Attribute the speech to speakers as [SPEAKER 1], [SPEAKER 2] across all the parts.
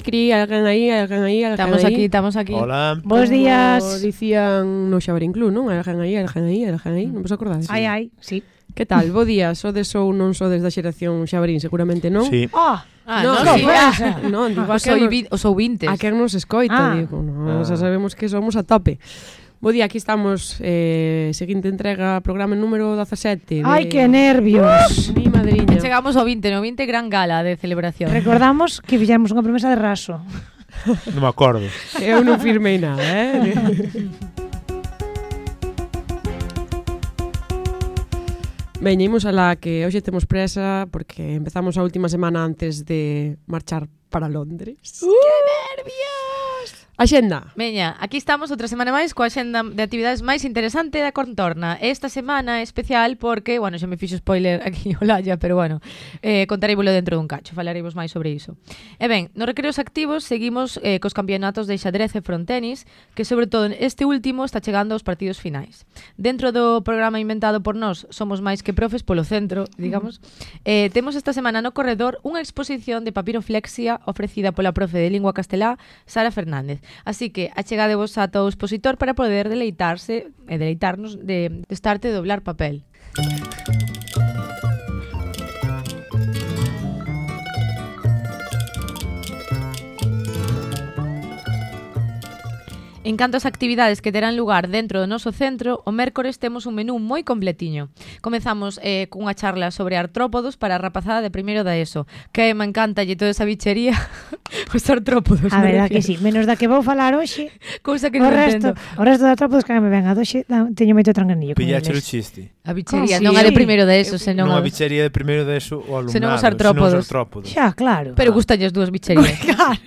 [SPEAKER 1] cri cri, alguén aí, alguén aí, alguén
[SPEAKER 2] Estamos
[SPEAKER 1] aí.
[SPEAKER 2] aquí, estamos aquí.
[SPEAKER 3] Hola.
[SPEAKER 4] Bos días.
[SPEAKER 1] Dicían no Xaverín Club, non? Alguén aí, alguén aí, alguén aí, non vos acordades?
[SPEAKER 4] Ai, ai, sí.
[SPEAKER 1] Que tal? Bo día, sodes ou non sodes da xeración Xaverín, seguramente non?
[SPEAKER 3] Sí.
[SPEAKER 4] Oh,
[SPEAKER 2] Ah, ah
[SPEAKER 1] non,
[SPEAKER 2] no,
[SPEAKER 1] sí,
[SPEAKER 2] ah,
[SPEAKER 1] no, digo,
[SPEAKER 2] os, ouvintes.
[SPEAKER 1] A quen nos escoita,
[SPEAKER 4] ah.
[SPEAKER 1] digo, no,
[SPEAKER 3] ah.
[SPEAKER 1] xa sabemos que somos a tope. Bo día, aquí estamos, eh, seguinte entrega, programa número 17. De...
[SPEAKER 4] Ai, que nervios!
[SPEAKER 1] Uh, mi madriña.
[SPEAKER 2] Chegamos ao 20, no 20 gran gala de celebración.
[SPEAKER 4] Recordamos que fixemos unha promesa de raso.
[SPEAKER 3] non me acordo.
[SPEAKER 1] Eu non firmei nada, eh? Veña, imos a la que hoxe temos presa porque empezamos a última semana antes de marchar para Londres.
[SPEAKER 2] ¡Uh! ¡Qué nervios!
[SPEAKER 1] Axenda.
[SPEAKER 2] Meña, aquí estamos outra semana máis coa axenda de actividades máis interesante da contorna. Esta semana é especial porque, bueno, xa me fixo spoiler aquí o Laya, pero bueno, eh, contareivolo dentro dun cacho, falaremos máis sobre iso. E ben, nos recreos activos seguimos eh, cos campeonatos de xadrez e frontenis, que sobre todo este último está chegando aos partidos finais. Dentro do programa inventado por nós, somos máis que profes polo centro, digamos, eh, temos esta semana no corredor unha exposición de papiroflexia ofrecida pola profe de lingua castelá, Sara Fernández Así que achegádevos ata o expositor para poder deleitarse e deleitarnos de, de arte de doblar papel. En canto ás actividades que terán lugar dentro do noso centro, o mércores temos un menú moi completiño. Comezamos eh, cunha charla sobre artrópodos para a rapazada de primeiro da ESO, que me encanta lle toda esa bichería os artrópodos.
[SPEAKER 4] A verdad que sí, menos da que vou falar hoxe.
[SPEAKER 2] Cousa que
[SPEAKER 4] o
[SPEAKER 2] non
[SPEAKER 4] resto,
[SPEAKER 2] entendo.
[SPEAKER 4] O resto de artrópodos que me venga doxe, teño moito tranganillo.
[SPEAKER 3] Pillache o chiste.
[SPEAKER 2] A bichería,
[SPEAKER 4] ah,
[SPEAKER 2] non
[SPEAKER 4] sí?
[SPEAKER 2] a de primeiro da ESO, eh, senón...
[SPEAKER 3] Non
[SPEAKER 2] a
[SPEAKER 3] bichería de primeiro da ESO o alumnado,
[SPEAKER 2] senón os artrópodos.
[SPEAKER 3] Senón os artrópodos.
[SPEAKER 4] Xa, claro.
[SPEAKER 2] Pero ah. gustalles dúas bicherías. Claro.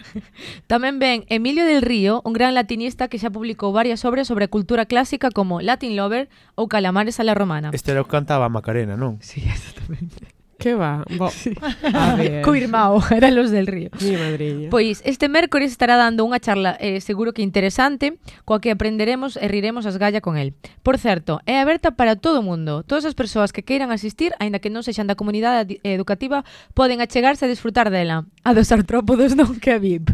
[SPEAKER 2] Tamén ven Emilio del Río, un gran latinista que xa publicou varias obras sobre cultura clásica como Latin Lover ou Calamares a la Romana.
[SPEAKER 3] Este era o que cantaba Macarena, non?
[SPEAKER 2] Sí, exactamente.
[SPEAKER 1] Que va? Bo. Sí. A ver.
[SPEAKER 2] Coirmao, eran los del río.
[SPEAKER 1] Mi madriña.
[SPEAKER 2] Pois este mércores estará dando unha charla eh, seguro que interesante coa que aprenderemos e riremos as galla con el. Por certo, é aberta para todo o mundo. Todas as persoas que queiran asistir, aínda que non sexan da comunidade educativa, poden achegarse a disfrutar dela. A dos artrópodos non que a VIP.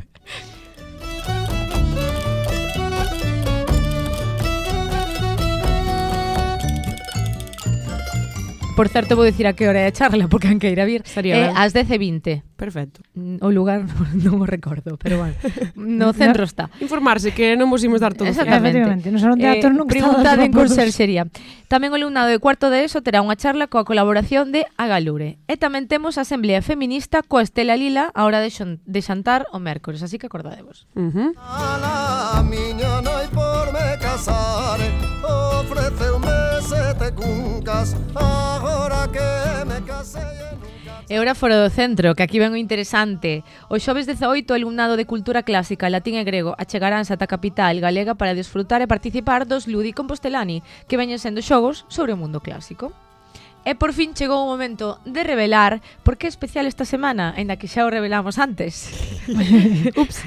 [SPEAKER 2] Por certo, vou dicir a que hora é a charla, porque han que ir a vir.
[SPEAKER 1] Estaría eh,
[SPEAKER 2] ás 10.20.
[SPEAKER 1] Perfecto.
[SPEAKER 2] Mm, o lugar non o recordo, pero bueno. No centro está.
[SPEAKER 1] Informarse, que non vos imos dar todo.
[SPEAKER 2] Exactamente.
[SPEAKER 4] Nos non teatro eh, nunca
[SPEAKER 2] Preguntad en conserxería. Tamén o alumnado de cuarto de ESO terá unha charla coa colaboración de Agalure. E tamén temos a Asamblea Feminista coa Estela Lila a hora de, de xantar o mércores, así que acordadevos.
[SPEAKER 1] Uh -huh.
[SPEAKER 5] A la miña noi por me casar ofrece un cuncas Agora que me casei E
[SPEAKER 2] ora fora do centro, que aquí ven o interesante. O xoves 18, alumnado de cultura clásica, latín e grego achegaránse ata a capital galega para disfrutar e participar dos Ludi Compostelani, que veñen sendo xogos sobre o mundo clásico. E por fin chegou o momento de revelar por que é especial esta semana, en da que xa o revelamos antes. Ups.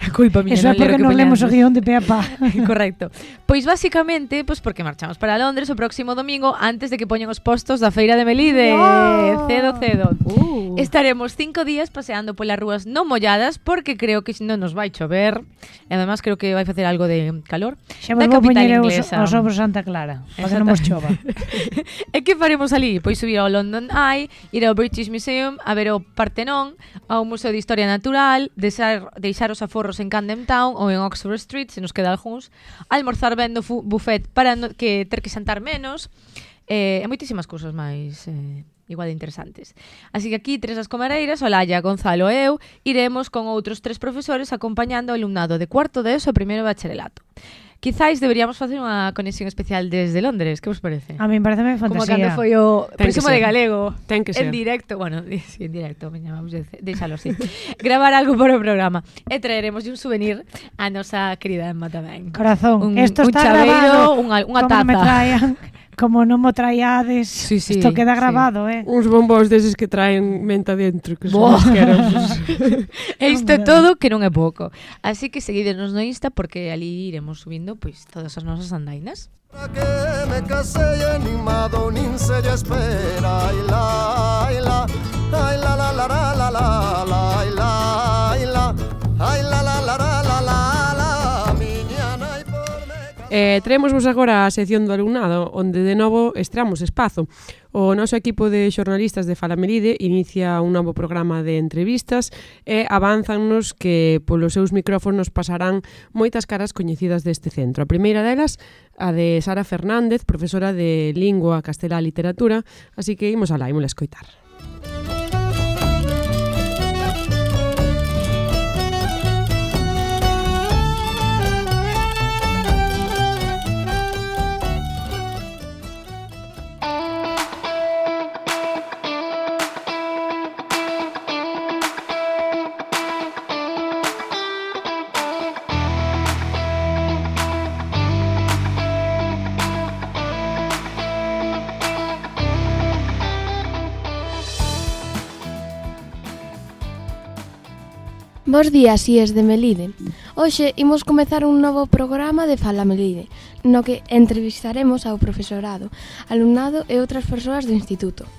[SPEAKER 2] A culpa miña.
[SPEAKER 4] Eso é porque non lemos o guión de pe a pa.
[SPEAKER 2] Correcto. Pois basicamente, pois porque marchamos para Londres o próximo domingo antes de que poñen os postos da feira de Melide.
[SPEAKER 4] No.
[SPEAKER 2] Cedo, cedo.
[SPEAKER 1] Uh.
[SPEAKER 2] Estaremos cinco días paseando polas rúas non molladas porque creo que non nos vai chover. E además creo que vai facer algo de calor.
[SPEAKER 4] Xa
[SPEAKER 2] da capital inglesa.
[SPEAKER 4] Os, os Santa Clara, para que non vos chova.
[SPEAKER 2] e que faremos ali? Pois subir ao London Eye, ir ao British Museum, a ver o Partenón, ao Museo de Historia Natural, deixar, deixar os aforros en Camden Town ou en Oxford Street, se nos queda algúns, almorzar ben do buffet para no, que ter que xantar menos, eh, e moitísimas cousas máis eh, igual de interesantes. Así que aquí tres as comareiras, Olalla, Gonzalo e eu, iremos con outros tres profesores acompañando o alumnado de cuarto de ESO e primeiro bacharelato. Quizáis deberíamos facer unha conexión especial desde Londres, que vos parece?
[SPEAKER 4] A mí pareceme fantasía.
[SPEAKER 2] Como cando foi o
[SPEAKER 1] Ten
[SPEAKER 2] Próximo de Galego.
[SPEAKER 1] Ten que ser.
[SPEAKER 2] En directo, bueno, sí, en directo, me chamamos, deixalo así. Gravar algo para o programa. E traeremos un souvenir a nosa querida Emma tamén.
[SPEAKER 4] Corazón,
[SPEAKER 2] un,
[SPEAKER 4] esto
[SPEAKER 2] un
[SPEAKER 4] está
[SPEAKER 2] chaveiro,
[SPEAKER 4] grabado.
[SPEAKER 2] Unha, unha
[SPEAKER 4] taza. Me traían. como non mo traiades,
[SPEAKER 2] sí, sí,
[SPEAKER 4] isto queda grabado, sí. eh.
[SPEAKER 1] Uns bombos deses que traen menta dentro, que son
[SPEAKER 2] E isto todo que non é pouco. Así que seguídenos no Insta porque ali iremos subindo pois todas as nosas andainas.
[SPEAKER 5] Para que me casei animado nin se lle espera, ai la, ai la, ai la la la la la la la la
[SPEAKER 1] Eh, traémosvos agora a sección do alumnado, onde de novo estreamos espazo. O noso equipo de xornalistas de Falameride inicia un novo programa de entrevistas e avanzannos que polos seus micrófonos pasarán moitas caras coñecidas deste centro. A primeira delas, a de Sara Fernández, profesora de Lingua, Castela e Literatura, así que imos alá, imos a escoitar.
[SPEAKER 6] Música Bos días, Ies de Melide. Hoxe imos comezar un novo programa de Fala Melide, no que entrevistaremos ao profesorado, alumnado e outras persoas do Instituto.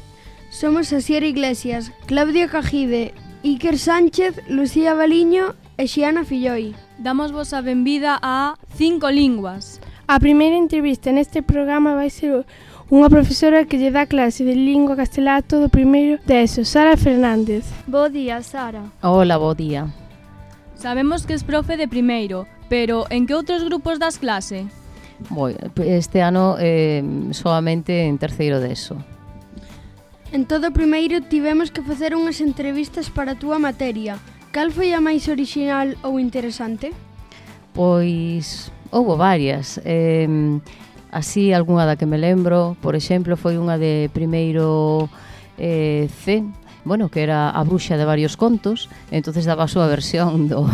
[SPEAKER 7] Somos Asier Iglesias, Claudia Cajide, Iker Sánchez, Lucía Baliño e Xiana Filloi.
[SPEAKER 8] Damos vos a benvida a Cinco Linguas.
[SPEAKER 9] A primeira entrevista neste programa vai ser unha profesora que lle dá clase de lingua castelá todo o primeiro de eso, Sara Fernández.
[SPEAKER 7] Bo día, Sara.
[SPEAKER 10] Hola, bo día.
[SPEAKER 8] Sabemos que es profe de primeiro, pero en que outros grupos das clase?
[SPEAKER 10] Boi, este ano eh, solamente en terceiro de eso.
[SPEAKER 7] En todo primeiro tivemos que facer unhas entrevistas para a túa materia. Cal foi a máis original ou interesante?
[SPEAKER 10] Pois houve varias. Eh, así, algunha da que me lembro, por exemplo, foi unha de primeiro eh, C, bueno, que era a bruxa de varios contos, entonces daba a súa versión do,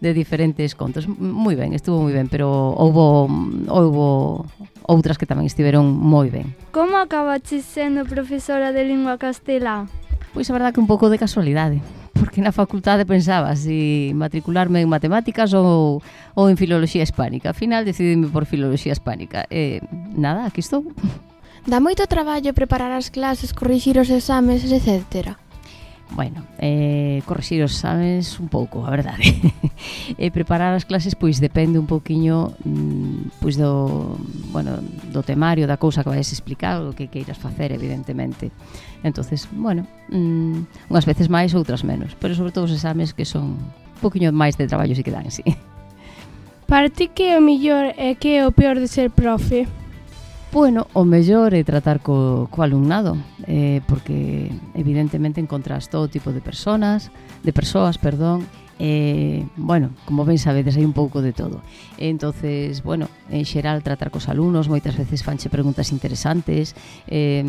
[SPEAKER 10] de diferentes contos. Moi ben, estuvo moi ben, pero houbo, houbo outras que tamén estiveron moi ben.
[SPEAKER 7] Como acabaches sendo profesora de lingua castelá?
[SPEAKER 10] Pois a verdade que un pouco de casualidade porque na facultade pensaba se si matricularme en matemáticas ou, ou en filoloxía hispánica. Al final decidime por filoloxía hispánica. E eh, nada, aquí estou.
[SPEAKER 6] Dá moito traballo preparar as clases, corrixir os exames, etcétera.
[SPEAKER 10] Bueno, eh, corrixir os exames un pouco, a verdade. e preparar as clases pois depende un pouquiño mm, pois do, bueno, do temario, da cousa que vais explicar, o que queiras facer, evidentemente. Entonces, bueno, mm, unhas veces máis, outras menos, pero sobre todo os exames que son un pouquiño máis de traballo si que dan, sí.
[SPEAKER 9] Para ti que é o mellor e eh, que é o peor de ser profe?
[SPEAKER 10] Bueno, o mellor é tratar co, co alumnado, eh, porque evidentemente encontras todo tipo de personas, de persoas, perdón, eh, bueno, como ben sabedes, hai un pouco de todo. Entonces, bueno, en xeral tratar cos alumnos, moitas veces fanche preguntas interesantes. Eh,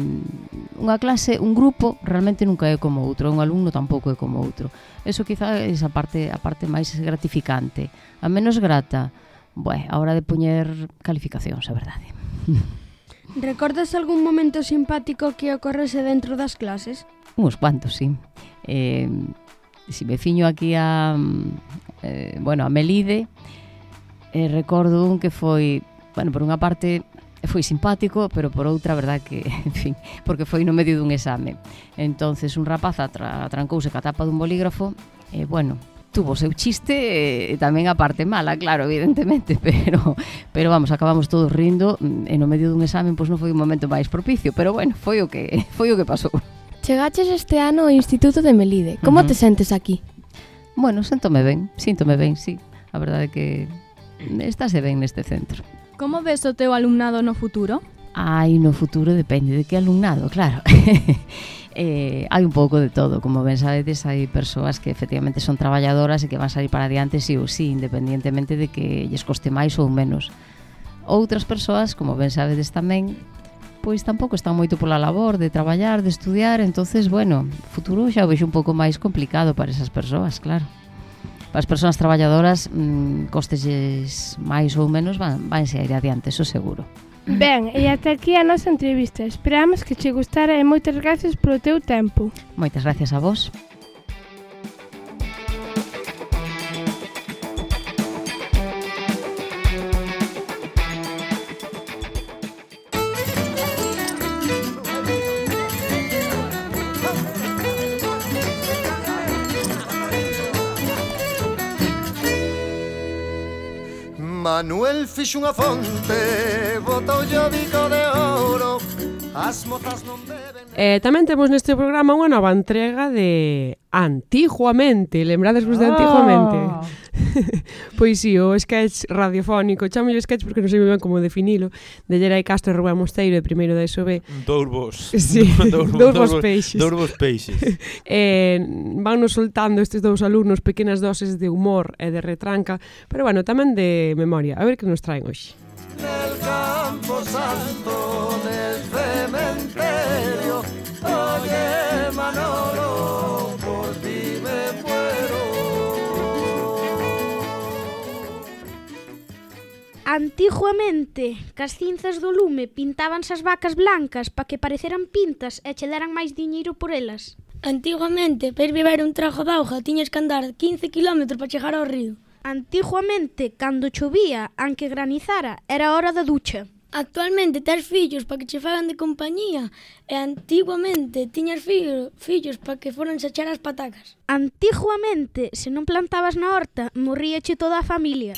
[SPEAKER 10] unha clase, un grupo realmente nunca é como outro, un alumno tampouco é como outro. Eso quizá é a parte a parte máis gratificante, a menos grata. Bueno, a hora de poñer calificacións, a verdade.
[SPEAKER 7] Recordas algún momento simpático que ocorrese dentro das clases?
[SPEAKER 10] Uns cuantos, sí. Eh, si me fiño aquí a eh, bueno, a Melide, eh, recordo un que foi, bueno, por unha parte foi simpático, pero por outra, verdad que, en fin, porque foi no medio dun exame. Entonces un rapaz atra, atrancouse ca tapa dun bolígrafo e, bueno, tuvo seu chiste e tamén a parte mala, claro, evidentemente, pero pero vamos, acabamos todos rindo mm, e no medio dun examen pois non foi o momento máis propicio, pero bueno, foi o que foi o que pasou.
[SPEAKER 6] Chegaches este ano ao Instituto de Melide. Como
[SPEAKER 10] uh -huh.
[SPEAKER 6] te sentes aquí?
[SPEAKER 10] Bueno, sentome ben, síntome ben, sí. A verdade é que estáse ben neste centro.
[SPEAKER 8] Como ves o teu alumnado no futuro?
[SPEAKER 10] Hai no futuro depende de que alumnado, claro. eh, hai un pouco de todo, como ben sabedes, hai persoas que efectivamente son traballadoras e que van salir para adiante si sí ou si, sí, independientemente de que lles coste máis ou menos. Outras persoas, como ben sabedes tamén, pois tampouco están moito pola labor de traballar, de estudiar, entonces, bueno, futuro xa o vexo un pouco máis complicado para esas persoas, claro. Para as persoas traballadoras, mmm, costelles máis ou menos, van, vanse a ir adiante, eso seguro.
[SPEAKER 9] Ben, e ata aquí a nosa entrevista. Esperamos que che gustara e moitas gracias polo teu tempo.
[SPEAKER 10] Moitas gracias a vos.
[SPEAKER 5] Manuel fixo unha fonte, botoulle o bico de ouro, as mozas non beben...
[SPEAKER 1] Eh, tamén temos neste programa unha nova entrega de Antiguamente, lembrades vos de ah. Antiguamente?
[SPEAKER 4] Oh.
[SPEAKER 1] pois si, sí, o sketch radiofónico, chamo sketch porque non sei ben como definilo, de Gerai Castro e Rubén Mosteiro e primeiro da SOB.
[SPEAKER 3] Dourbos.
[SPEAKER 1] Sí, Dourbos peixes.
[SPEAKER 3] Dourbos peixes.
[SPEAKER 1] eh, van nos soltando estes dous alumnos pequenas doses de humor e de retranca, pero bueno, tamén de memoria. A ver que nos traen hoxe.
[SPEAKER 5] Nel campo santo de
[SPEAKER 11] Antiguamente, cas cinzas do lume pintábanse as vacas blancas para que pareceran pintas e che deran máis diñeiro por elas.
[SPEAKER 12] Antiguamente, para ir beber un trago de auga tiñas que andar 15 km para chegar ao río.
[SPEAKER 11] Antiguamente, cando chovía, anque granizara, era hora da ducha.
[SPEAKER 12] Actualmente tes fillos para que che fagan de compañía e antiguamente tiñas fillo, fillos para que foran sachar as patacas.
[SPEAKER 11] Antiguamente, se non plantabas na horta, morríache toda a familia.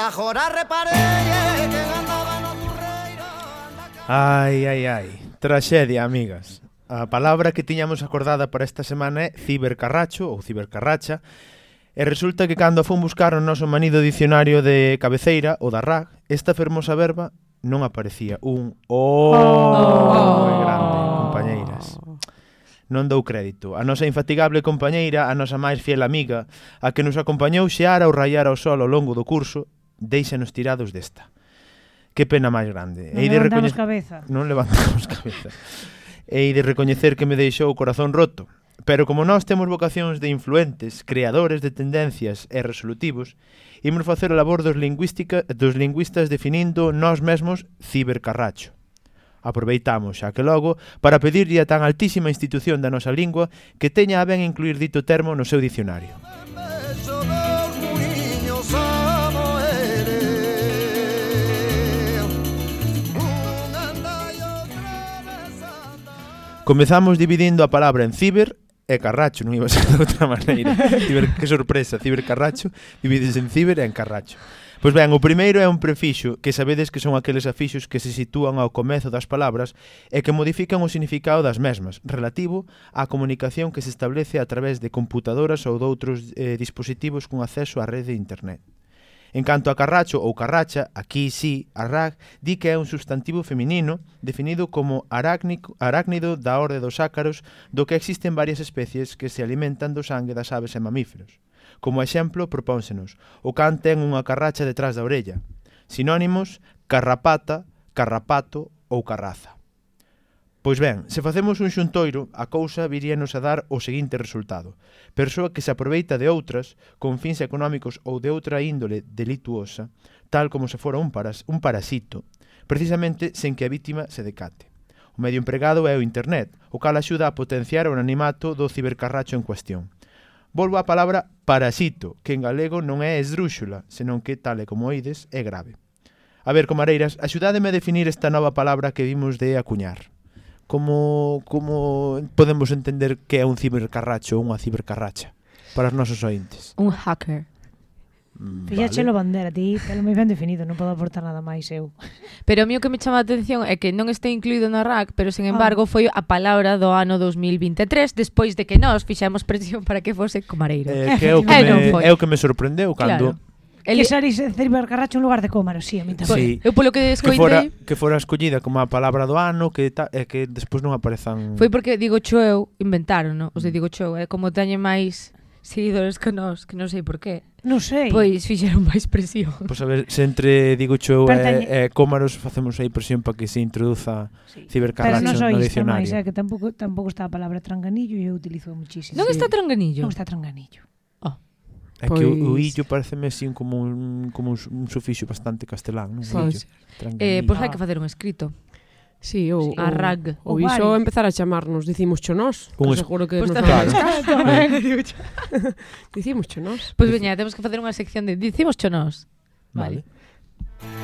[SPEAKER 5] Da jora reparei que andaba no turreiro
[SPEAKER 3] Ai, ai, ai Traxedia, amigas A palabra que tiñamos acordada para esta semana é cibercarracho ou cibercarracha E resulta que cando fun buscar o noso manido dicionario de cabeceira, o da rag esta fermosa verba non aparecía un oh, oh. moi grande, compañeiras non dou crédito. A nosa infatigable compañeira, a nosa máis fiel amiga, a que nos acompañou xear ou raiar ao sol ao longo do curso, deixanos tirados desta. Que pena máis grande.
[SPEAKER 4] Non
[SPEAKER 3] Ei de recoñecer
[SPEAKER 4] cabeza.
[SPEAKER 3] Non levantamos cabeza. Ei de recoñecer que me deixou o corazón roto. Pero como nós temos vocacións de influentes, creadores de tendencias e resolutivos, imos facer a labor dos, lingüística, dos lingüistas definindo nós mesmos cibercarracho. Aproveitamos, xa que logo, para pedirlle a tan altísima institución da nosa lingua que teña a ben incluir dito termo no seu dicionario. Comezamos dividindo a palabra en ciber e carracho, non iba a ser de outra maneira. ciber, que sorpresa, cibercarracho, divides en ciber e en carracho. Pois ben, o primeiro é un prefixo, que sabedes que son aqueles afixos que se sitúan ao comezo das palabras e que modifican o significado das mesmas, relativo á comunicación que se establece a través de computadoras ou doutros eh, dispositivos con acceso á rede de internet. En canto a carracho ou carracha, aquí sí, arrag, di que é un substantivo feminino definido como arácnico, arácnido da orde dos ácaros, do que existen varias especies que se alimentan do sangue das aves e mamíferos. Como exemplo, propónsenos, o can ten unha carracha detrás da orella. Sinónimos, carrapata, carrapato ou carraza. Pois ben, se facemos un xuntoiro, a cousa viríanos a dar o seguinte resultado. Persoa que se aproveita de outras, con fins económicos ou de outra índole delituosa, tal como se fora un, paras, un parasito, precisamente sen que a vítima se decate. O medio empregado é o Internet, o cal axuda a potenciar o anonimato do cibercarracho en cuestión. Volvo á palabra parasito, que en galego non é esdrúxula, senón que, tal e como oides, é grave. A ver, comareiras, axudádeme a definir esta nova palabra que vimos de acuñar como como podemos entender que é un cibercarracho ou unha cibercarracha para os nosos ointes?
[SPEAKER 2] Un hacker.
[SPEAKER 3] Mm,
[SPEAKER 4] Fíxache vale. bandera, ti, pelo moi ben definido, non podo aportar nada máis eu.
[SPEAKER 2] Pero a mí o que me chama a atención é que non este incluído na RAC, pero sen
[SPEAKER 4] ah.
[SPEAKER 2] embargo foi a palabra do ano 2023 despois de que nós fixemos presión para que fose comareiro.
[SPEAKER 3] Eh, que é o que,
[SPEAKER 2] eh,
[SPEAKER 3] me, é o que me sorprendeu cando
[SPEAKER 2] claro
[SPEAKER 4] El... Que Sari Cerver carracho en lugar de Cómaro, sí, a mí tamén.
[SPEAKER 3] Sí.
[SPEAKER 2] Pois, eu polo que escoitei...
[SPEAKER 3] Que fora, que fora escollida como a palabra do ano, que ta, eh, que despois non aparezan...
[SPEAKER 2] Foi porque Digo Chou inventaron, no? os de Digo Chou, é eh? como teñe máis seguidores que nós, que non sei por qué.
[SPEAKER 4] Non sei.
[SPEAKER 2] Pois fixeron máis presión.
[SPEAKER 3] Pois a ver, se entre Digo
[SPEAKER 4] Chou
[SPEAKER 3] e
[SPEAKER 4] eh,
[SPEAKER 3] eh, Cómaros facemos aí presión para que se introduza
[SPEAKER 4] sí.
[SPEAKER 3] cibercarracho no,
[SPEAKER 4] no. Pero
[SPEAKER 3] non
[SPEAKER 4] máis, é eh, que tampouco, tampouco está a palabra tranganillo e eu utilizo muchísimo.
[SPEAKER 2] Non sí. está tranganillo?
[SPEAKER 4] Non está tranganillo.
[SPEAKER 3] É pois... que o, o
[SPEAKER 1] pois.
[SPEAKER 3] illo pareceme así como un, como un sufixo bastante castelán, non?
[SPEAKER 1] Pois,
[SPEAKER 2] eh, pois hai ah. que facer un escrito.
[SPEAKER 1] Sí, ou, sí,
[SPEAKER 2] a rag.
[SPEAKER 1] Ou,
[SPEAKER 2] ou
[SPEAKER 1] iso empezar a chamarnos, dicimos cho nós.
[SPEAKER 3] Un es...
[SPEAKER 1] seguro que
[SPEAKER 2] pues
[SPEAKER 1] nos
[SPEAKER 3] claro.
[SPEAKER 2] tamén.
[SPEAKER 1] dicimos cho nós.
[SPEAKER 2] Pois pues veña, temos que facer unha sección de dicimos cho nós.
[SPEAKER 3] Vale.
[SPEAKER 1] vale.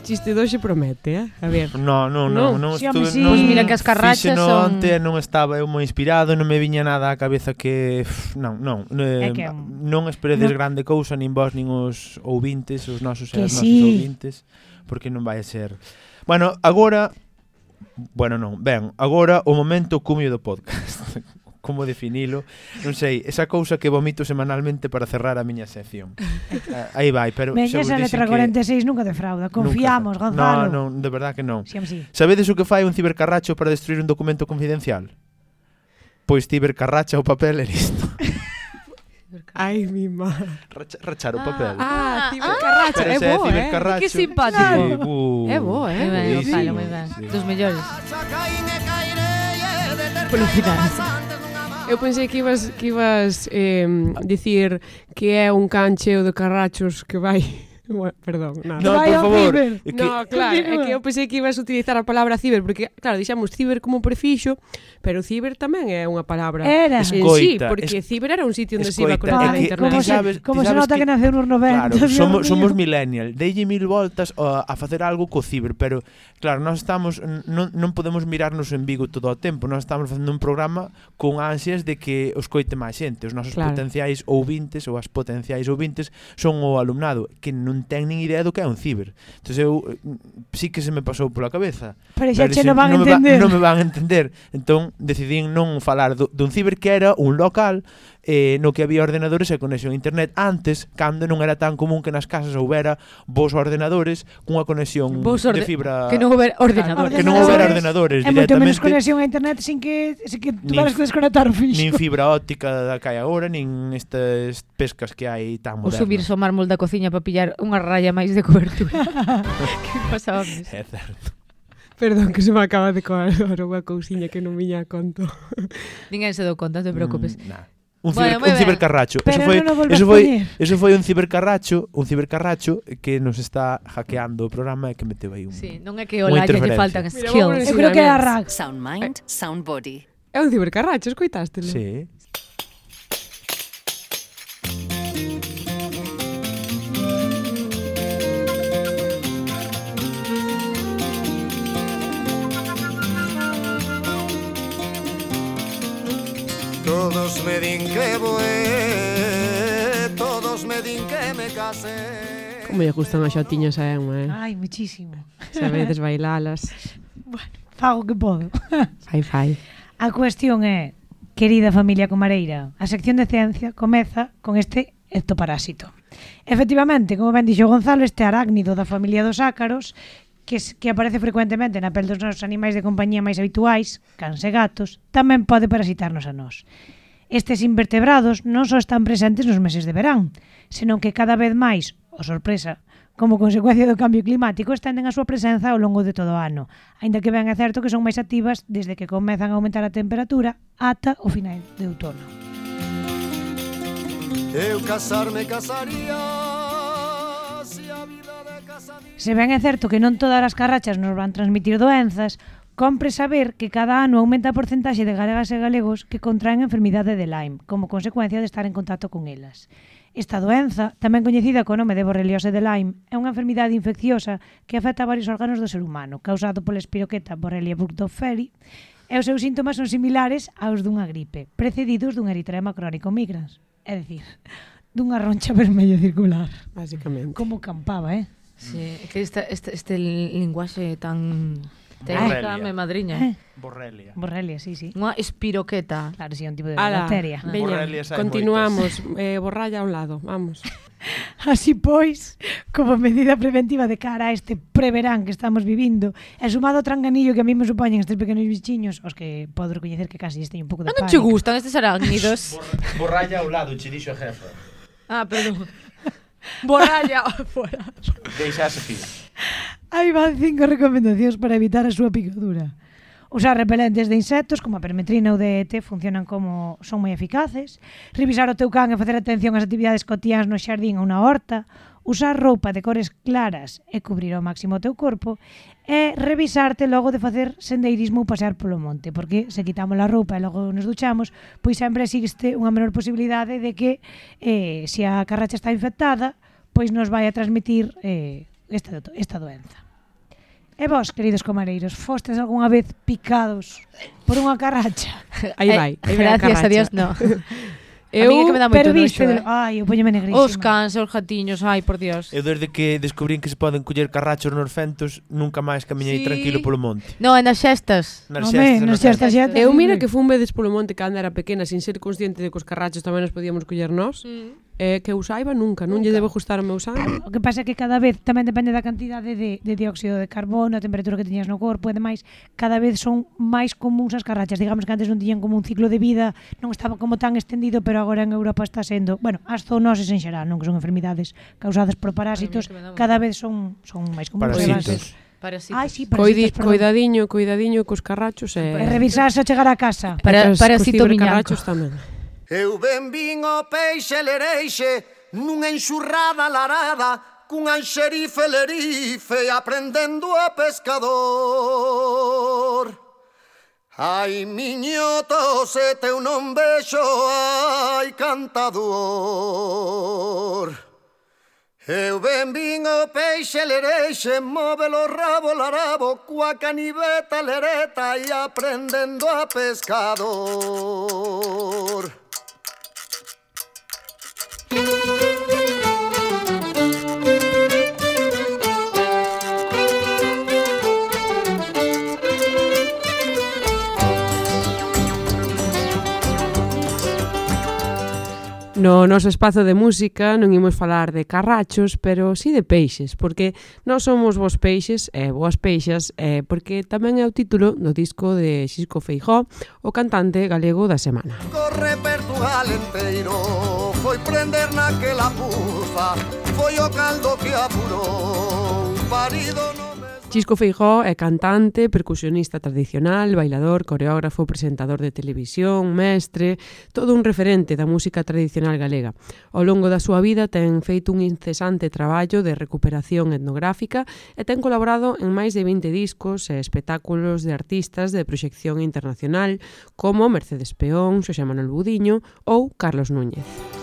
[SPEAKER 1] chiste doxe promete, eh? A ver.
[SPEAKER 3] No, non, non,
[SPEAKER 1] non,
[SPEAKER 3] non
[SPEAKER 1] sí,
[SPEAKER 3] estuve,
[SPEAKER 1] sí.
[SPEAKER 3] non,
[SPEAKER 2] pues mira que as carrachas son
[SPEAKER 3] onte, non estaba eu moi inspirado, non me viña nada á cabeza que non, non, eh,
[SPEAKER 4] que...
[SPEAKER 3] non esperedes
[SPEAKER 4] no.
[SPEAKER 3] grande cousa nin vos nin os ouvintes, os nosos e as
[SPEAKER 4] sí.
[SPEAKER 3] nosos ouvintes, porque non vai a ser. Bueno, agora Bueno, non, ben, agora o momento cumio do podcast como definilo, non sei, esa cousa que vomito semanalmente para cerrar a miña sección. Ah, aí vai, pero
[SPEAKER 4] Men,
[SPEAKER 3] xa
[SPEAKER 4] esa letra 46 que... nunca defrauda, confiamos,
[SPEAKER 3] nunca.
[SPEAKER 4] Gonzalo.
[SPEAKER 3] No, non, de verdad que non.
[SPEAKER 4] Siam, sí.
[SPEAKER 3] Sabedes o que fai un cibercarracho para destruir un documento confidencial? Pois cibercarracha o papel e listo.
[SPEAKER 1] Ai, mi má.
[SPEAKER 3] Racha, rachar o papel.
[SPEAKER 1] Ah, ah cibercarracha,
[SPEAKER 3] ah,
[SPEAKER 1] é bo. Eh.
[SPEAKER 3] cibercarracho. eh?
[SPEAKER 2] Que simpático.
[SPEAKER 3] Sí, bu...
[SPEAKER 1] é bo, eh?
[SPEAKER 2] Moi ben, Gonzalo, moi ben. Dos mellores. Publicidade.
[SPEAKER 1] Eu pensei que ibas, que ibas eh, dicir que é un canche de carrachos que vai Bueno, perdón, nada.
[SPEAKER 3] No,
[SPEAKER 4] Vai
[SPEAKER 3] por favor.
[SPEAKER 4] Ciber.
[SPEAKER 3] É que...
[SPEAKER 1] No, claro, é que eu pensei que ibas a utilizar a palabra ciber, porque, claro, dixemos ciber como prefixo, pero ciber tamén é unha palabra
[SPEAKER 4] era.
[SPEAKER 1] en
[SPEAKER 3] escoita, sí,
[SPEAKER 1] porque
[SPEAKER 3] es...
[SPEAKER 1] ciber era un sitio onde escoita, se iba conectar a internet.
[SPEAKER 4] Como,
[SPEAKER 3] sabes,
[SPEAKER 4] como se nota
[SPEAKER 3] que,
[SPEAKER 4] que naceu nos 90.
[SPEAKER 3] Claro, somos, somos millennial, deille mil voltas a, a facer algo co ciber, pero, claro, nós estamos, non, non podemos mirarnos en Vigo todo o tempo, nós estamos facendo un programa con ansias de que os coite máis xente, os nosos
[SPEAKER 1] claro.
[SPEAKER 3] potenciais ouvintes ou as potenciais ouvintes son o alumnado, que non ten nin idea do que é un ciber. Entón eu eh, sí que se me pasou pola cabeza.
[SPEAKER 4] Pero xa che non van non entender.
[SPEAKER 3] Me
[SPEAKER 4] va,
[SPEAKER 3] non me van a entender. Entón decidín non falar do, dun ciber que era un local eh, no que había ordenadores e conexión a internet antes, cando non era tan común que nas casas houbera vos ordenadores cunha conexión
[SPEAKER 2] vos orde
[SPEAKER 3] de fibra
[SPEAKER 2] que non houbera ordenadores,
[SPEAKER 3] que non houbera ordenadores
[SPEAKER 4] e moito menos conexión a internet sin que sin que tuveras que desconectar o fixo.
[SPEAKER 3] Nin fibra óptica da que hai agora, nin estas pescas que hai tan modernas.
[SPEAKER 2] Ou subirse o mármol da cociña para pillar unha raya máis de cobertura. que pasaba mes?
[SPEAKER 3] É certo.
[SPEAKER 1] Perdón, que se me acaba de coar unha cousiña que non viña a conto.
[SPEAKER 2] Ninguén se dou conta, non te preocupes.
[SPEAKER 3] Mm, nah un,
[SPEAKER 2] bueno,
[SPEAKER 3] ciber, un cibercarracho. Eso foi,
[SPEAKER 4] no
[SPEAKER 3] eso, foi, eso foi un cibercarracho, un cibercarracho que nos está hackeando o programa e que meteu aí un.
[SPEAKER 2] Sí, non é que o lalle lle faltan skills.
[SPEAKER 4] Eu creo que é a rag.
[SPEAKER 13] Sound mind, eh, sound body.
[SPEAKER 1] É un cibercarracho, escoitaste?
[SPEAKER 3] Sí.
[SPEAKER 5] Me din que voe, todos me din que me case.
[SPEAKER 1] Como lle gustan as xotiñas a Emma, eh?
[SPEAKER 4] Ai, muchísimo.
[SPEAKER 1] Sabedes bailalas.
[SPEAKER 4] Bueno, fago que podo.
[SPEAKER 1] Fai, fai.
[SPEAKER 4] A cuestión é, querida familia comareira, a sección de ciencia comeza con este ectoparásito. Efectivamente, como ben dixo Gonzalo, este arácnido da familia dos ácaros que, que aparece frecuentemente na pel dos nosos animais de compañía máis habituais, cans e gatos, tamén pode parasitarnos a nós. Estes invertebrados non só están presentes nos meses de verán, senón que cada vez máis, o sorpresa, como consecuencia do cambio climático, estenden a súa presenza ao longo de todo o ano, aínda que ben é certo que son máis activas desde que comezan a aumentar a temperatura ata o final de outono.
[SPEAKER 5] Eu casarme casaría se a vida de casa...
[SPEAKER 4] Se ben é certo que non todas as carrachas nos van transmitir doenzas, Compre saber que cada ano aumenta a porcentaxe de galegas e galegos que contraen a enfermidade de Lyme como consecuencia de estar en contacto con elas. Esta doenza, tamén coñecida co nome de borreliose de Lyme, é unha enfermidade infecciosa que afecta a varios órganos do ser humano, causado pola espiroqueta Borrelia burgdorferi, e os seus síntomas son similares aos dunha gripe, precedidos dun eritema crónico migrans, é dicir, dunha roncha vermello circular.
[SPEAKER 1] Básicamente.
[SPEAKER 4] Como campaba, eh?
[SPEAKER 2] Sí, que esta, este, este linguaxe tan Técnica, madriña.
[SPEAKER 4] Eh.
[SPEAKER 3] Borrelia.
[SPEAKER 4] Borrelia, sí, sí.
[SPEAKER 2] Unha espiroqueta.
[SPEAKER 4] Claro, sí, un tipo de
[SPEAKER 1] Ala,
[SPEAKER 4] bacteria.
[SPEAKER 1] Veña, continuamos. Eh, borralla a un lado, vamos.
[SPEAKER 4] Así pois, como medida preventiva de cara a este preverán que estamos vivindo, e sumado ao tranganillo que a mí me supoñen estes pequenos bichiños, os que podo recoñecer que casi este un pouco de
[SPEAKER 2] ah, pánico. Non che gustan estes arácnidos?
[SPEAKER 3] Borralla ao lado, che dixo a jefa.
[SPEAKER 2] Ah, perdón. Borralla fora.
[SPEAKER 3] Deixa a Sofía.
[SPEAKER 4] Aí van cinco recomendacións para evitar a súa picadura. Usar repelentes de insectos como a permetrina ou DET funcionan como son moi eficaces. Revisar o teu can e facer atención ás actividades cotiáns no xardín ou na horta. Usar roupa de cores claras e cubrir ao máximo o teu corpo. E revisarte logo de facer sendeirismo ou pasear polo monte. Porque se quitamos a roupa e logo nos duchamos, pois sempre existe unha menor posibilidade de que eh, se a carracha está infectada, pois nos vai a transmitir eh, esta, esta doenza. E vos, queridos comareiros, fostes algunha vez picados por unha carracha?
[SPEAKER 1] Aí eh, vai, aí vai
[SPEAKER 2] Gracias a,
[SPEAKER 1] a
[SPEAKER 2] Dios, no.
[SPEAKER 1] Eu,
[SPEAKER 2] a mí que me dá moito noxo, eh?
[SPEAKER 4] Ai, eu poñeme negrísima.
[SPEAKER 2] Os cans, os gatiños, ai, por Dios.
[SPEAKER 3] Eu desde que descubrín que se poden coller carrachos nos fentos, nunca máis camiñei
[SPEAKER 2] sí.
[SPEAKER 3] tranquilo polo monte.
[SPEAKER 2] No, en as xestas.
[SPEAKER 3] Nas
[SPEAKER 4] Home,
[SPEAKER 3] xestas, nas
[SPEAKER 4] xestas,
[SPEAKER 3] xestas.
[SPEAKER 1] Eu mira que fun vedes polo monte cando era pequena, sin ser consciente de que os carrachos tamén nos podíamos coller nós.
[SPEAKER 2] Mm
[SPEAKER 1] eh, que eu saiba nunca, non lle debe gustar o meu sangue.
[SPEAKER 4] O que pasa é que cada vez tamén depende da cantidade de, de dióxido de carbono, a temperatura que tiñas no corpo e demais, cada vez son máis comuns as carrachas. Digamos que antes non tiñan como un ciclo de vida, non estaba como tan extendido, pero agora en Europa está sendo, bueno, as zoonoses en xeral, non que son enfermidades causadas por parásitos, cada vez son son máis comuns.
[SPEAKER 3] Parásitos.
[SPEAKER 2] Parasitos.
[SPEAKER 4] Ai, sí, parasitos, Coidi,
[SPEAKER 1] cuidadiño, cuidadiño cos carrachos e... Eh.
[SPEAKER 4] E revisarse a chegar a casa.
[SPEAKER 2] Para,
[SPEAKER 1] para,
[SPEAKER 2] para
[SPEAKER 1] carrachos tamén.
[SPEAKER 5] Eu ben vin o peixe lereixe nunha enxurrada larada cun anxerife lerife aprendendo a pescador. Ai, miñoto, se teu non vexo, ai, cantador. Eu ben vin o peixe lereixe, móvelo rabo larabo, coa caniveta lereta e aprendendo a pescador.
[SPEAKER 1] No noso espazo de música non imos falar de carrachos, pero sí de peixes, porque nós somos vos peixes e eh, boas peixas, eh, porque tamén é o título do disco de Xisco Feijó, o cantante galego da semana.
[SPEAKER 5] Corre Portugal enteiro, foi prender naquela puza, foi o caldo que apurou, parido no...
[SPEAKER 1] Chisco Feijó é cantante, percusionista tradicional, bailador, coreógrafo, presentador de televisión, mestre, todo un referente da música tradicional galega. Ao longo da súa vida ten feito un incesante traballo de recuperación etnográfica e ten colaborado en máis de 20 discos e espectáculos de artistas de proxección internacional como Mercedes Peón, Xosé Manuel Budiño ou Carlos Núñez.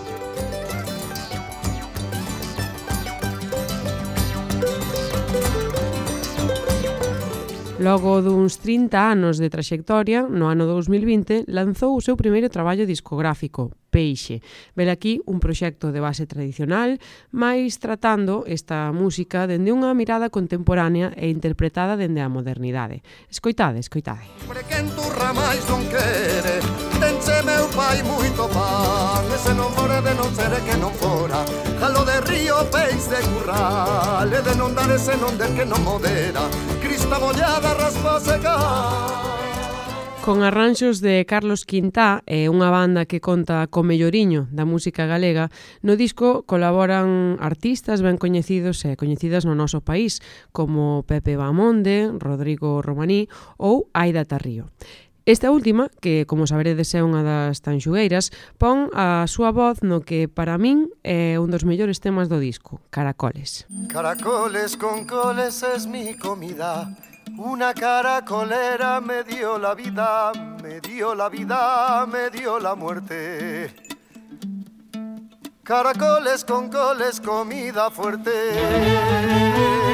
[SPEAKER 1] Logo duns 30 anos de traxectoria, no ano 2020 lanzou o seu primeiro traballo discográfico, Peixe. Vel aquí un proxecto de base tradicional, máis tratando esta música dende unha mirada contemporánea e interpretada dende a modernidade. Escoitade, escoitade.
[SPEAKER 5] Hombre que enturra máis non quere, tense meu pai moito pan, e se non fore de non ser que non fora Jalo de río, peix de currale De non dar ese non del que non modera Crista mollada, raspa seca
[SPEAKER 1] Con arranxos de Carlos Quintá e unha banda que conta co melloriño da música galega, no disco colaboran artistas ben coñecidos e coñecidas no noso país, como Pepe Bamonde, Rodrigo Romaní ou Aida Tarrío. Esta última, que como saberedes é unha das tanxugueiras, pon a súa voz no que para min é un dos mellores temas do disco, Caracoles.
[SPEAKER 5] Caracoles con coles es mi comida Una caracolera me dio la vida, me dio la vida, me dio la muerte. Caracoles con coles, comida fuerte.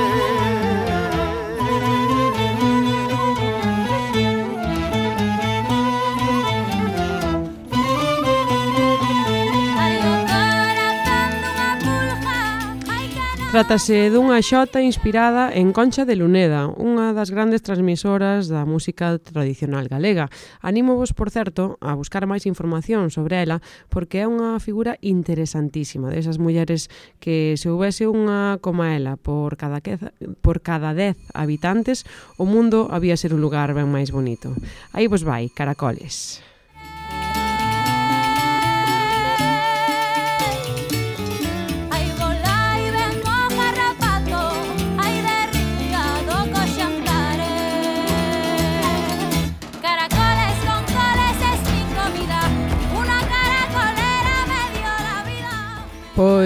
[SPEAKER 1] Trátase dunha xota inspirada en Concha de Luneda, unha das grandes transmisoras da música tradicional galega. Anímovos, por certo, a buscar máis información sobre ela, porque é unha figura interesantísima, desas mulleres que se houvese unha como ela por cada, queza, por cada dez habitantes, o mundo había ser un lugar ben máis bonito. Aí vos vai, Caracoles.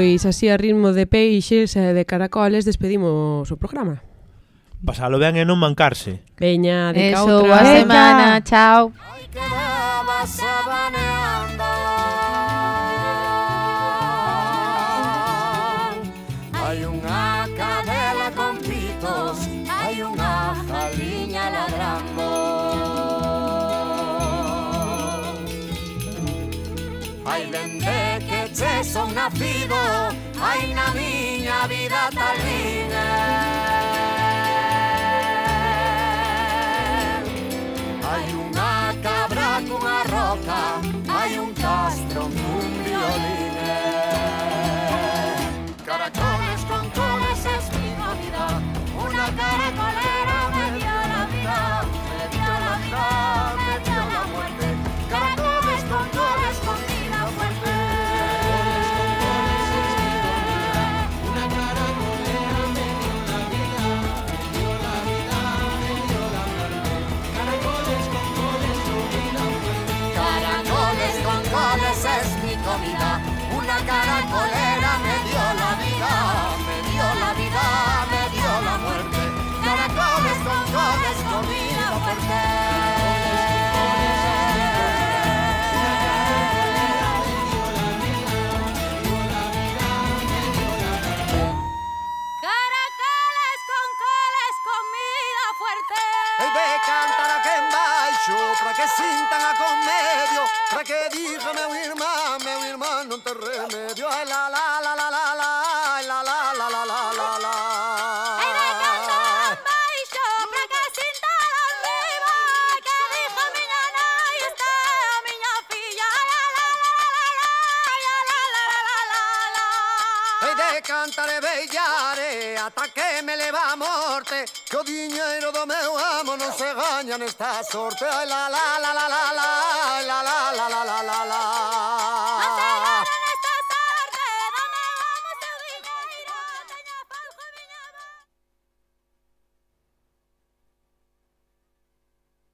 [SPEAKER 1] Pois así a ritmo de peixes e de caracoles despedimos o programa.
[SPEAKER 3] Pasalo ben e non mancarse.
[SPEAKER 1] Veña, de
[SPEAKER 2] Eso,
[SPEAKER 1] outra.
[SPEAKER 2] boa semana, chao.
[SPEAKER 5] Ay, que nacido hai na miña vida tal linda. Ai un Que me leva a morte Que o diñeiro do meu amo Non se gaña nesta sorte Ai la la la la la la la la la la la la